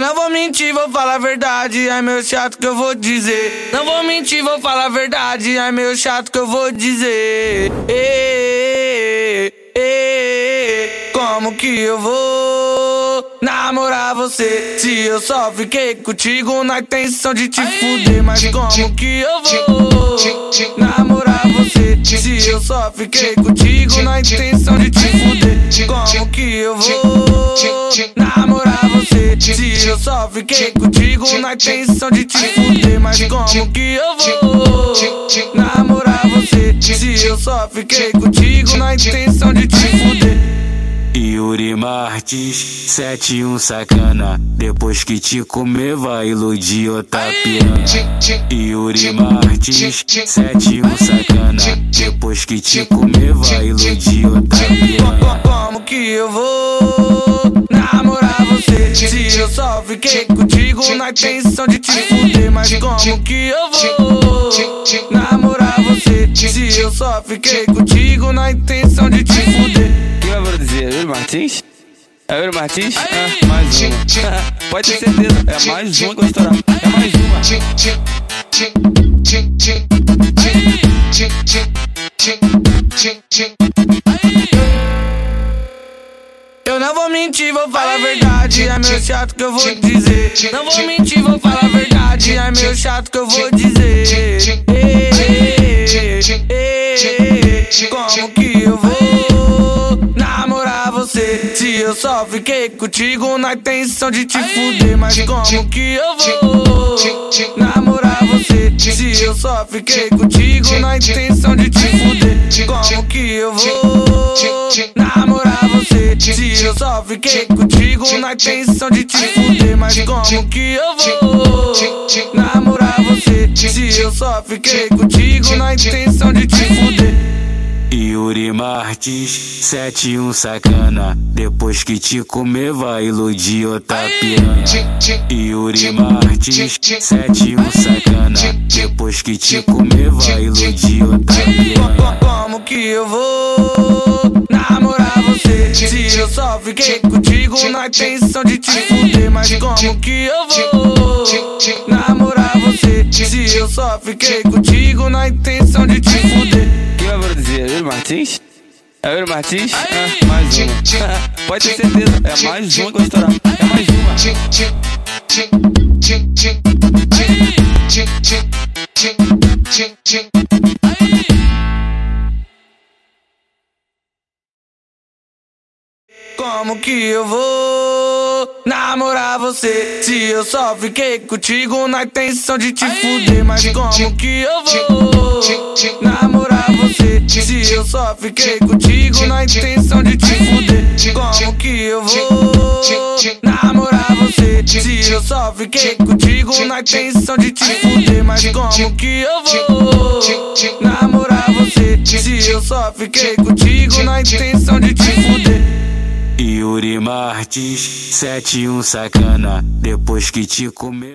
Eu não vou mentir, vou falar a verdade, é meu chato que eu vou dizer. Não vou mentir, vou falar a verdade, é meu chato que eu vou dizer. Ei, ei, como que eu vou namorar você? Se eu só fiquei contigo na intenção de te fuder, mas como que eu vou namorar você? Se eu só fiquei contigo na intenção de te fuder, como que eu vou namorar Se eu só fiquei contigo na intenção de te fuder, mas como que eu vou namorar você? Se eu só fiquei contigo na intenção de te fuder. Yuri Martins, 71 sacana. Depois que te comer, vai iludir outra piranha. Yuri Martins, 71 sacana. Depois que te comer, vai iludir outra piranha. Como que eu vou eu só fiquei contigo na intenção de te fuder, mas como que eu vou namorar você? Se eu só fiquei contigo na intenção de te fuder. Quem vai produzir? Yuri Martins? É Yuri Martins? É, mais uma. Pode ter certeza, é mais uma que vai estourar. É mais uma. Eu não vou mentir, vou falar a verdade, é meu chato que eu vou dizer. Não vou mentir, vou falar a verdade, é meu chato que eu vou dizer. Ei, ei, como que eu vou namorar você? Se eu só fiquei contigo na intenção de te fuder, mas como que eu vou namorar você? Se eu só fiquei contigo na intenção de te fuder, como que eu vou namorar eu só fiquei contigo na intenção de te fuder, mas como que eu vou namorar você? Se eu só fiquei contigo na intenção de te fuder. Yuri Martins, 71 sacana. Depois que te comer, vai iludir outra piranha. Yuri Martins, 71 sacana. Depois que te comer, vai iludir outra piranha. Como que eu vou eu só fiquei contigo na intenção de te fuder, mas como que eu vou namorar você? Se eu só fiquei contigo na intenção de te fuder. Quem vai produzir? Yuri Martins? É Yuri Martins? É, mais uma. Pode ter certeza, é mais uma que estourar. É mais uma. Como que eu vou namorar você? Se eu só fiquei contigo na intenção de te fuder, mas como que eu vou namorar você? Se eu só fiquei contigo na intenção de te fuder, como que eu vou namorar você? Se eu só fiquei contigo na intenção de te fuder, mas como que eu vou namorar você? Se eu só fiquei contigo na intenção de te fuder. Yuri Martins, 71 sacana. Depois que te comer.